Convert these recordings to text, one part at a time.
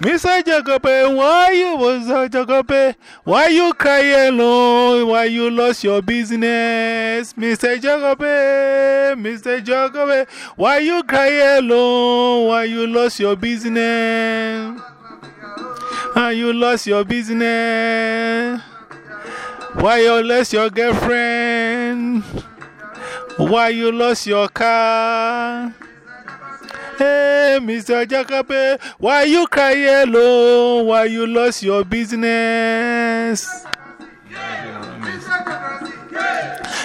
Mr. Jacobe, why you was Jacobe? Why you cry alone? Why you lost your business? Mr. Jacobe, Mr. Jacobe, why you cry alone? Why you lost your business? Why you lost your business? Why you lost your girlfriend? Why you lost your car? Hey, Mr. Jacobe, why you cry alone? Why you lost your business?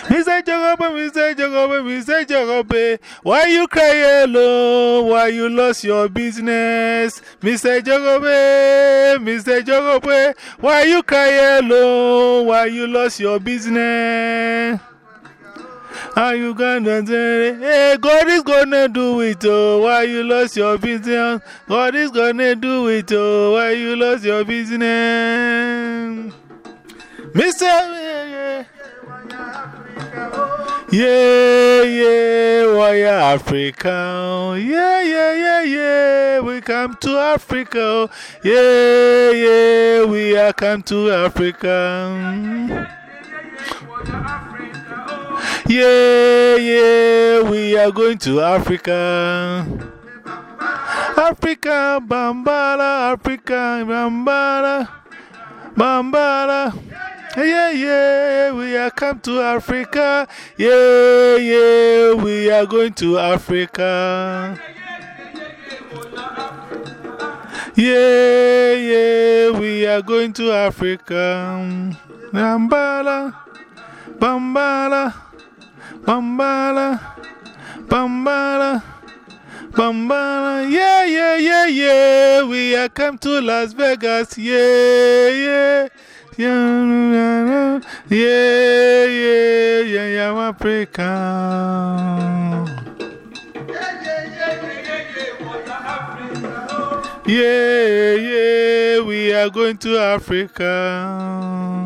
Mr. Jacobe, Mr. Jacobe, Mr. Jacobe, why you cry alone? Why you lost your business? Mr. Jacobe, Mr. Jacobe, why you cry alone? Why you lost your business? Are you gonna say, hey, eh, God is gonna do it, oh, why you lost your business? God is gonna do it, oh, why you lost your business? Mr. Yeah, yeah, yeah, why Africa? Oh. Yeah, yeah, yeah, yeah, we come to Africa. Oh. Yeah, yeah, we are come to Africa. Yeah, yeah, we are going to Africa. Africa, Bambara, Africa, Bambara, Bambara. Yeah, yeah, we are come to Africa. Yeah, yeah, we are going to Africa. Yeah, yeah, we are going to Africa. Bambara, Bambara. Bambala, Bambala, Bambala, yeah, yeah, yeah, yeah. We are come to Las Vegas, yeah, yeah. Yeah, yeah, yeah, yeah, yeah, Africa. Yeah, yeah, we are going to Africa.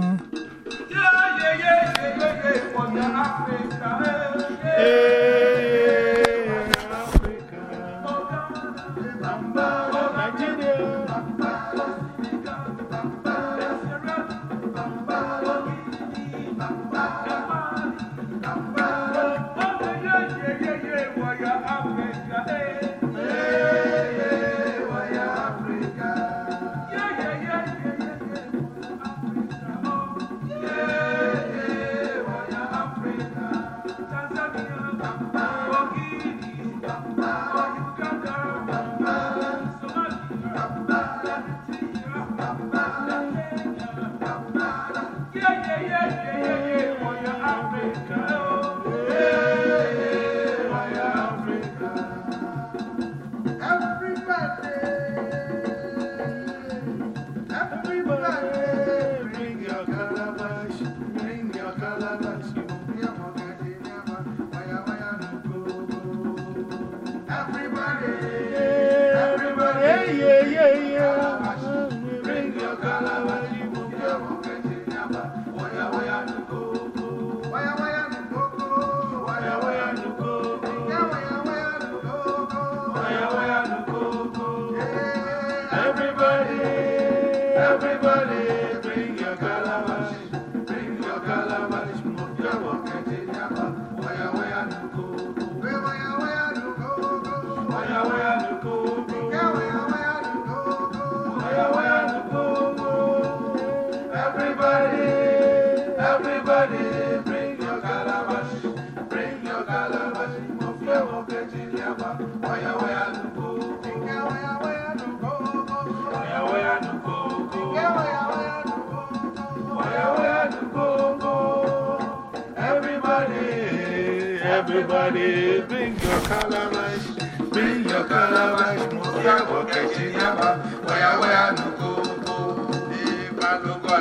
Everybody, Everybody, bring your calabash, bring your calabash, move your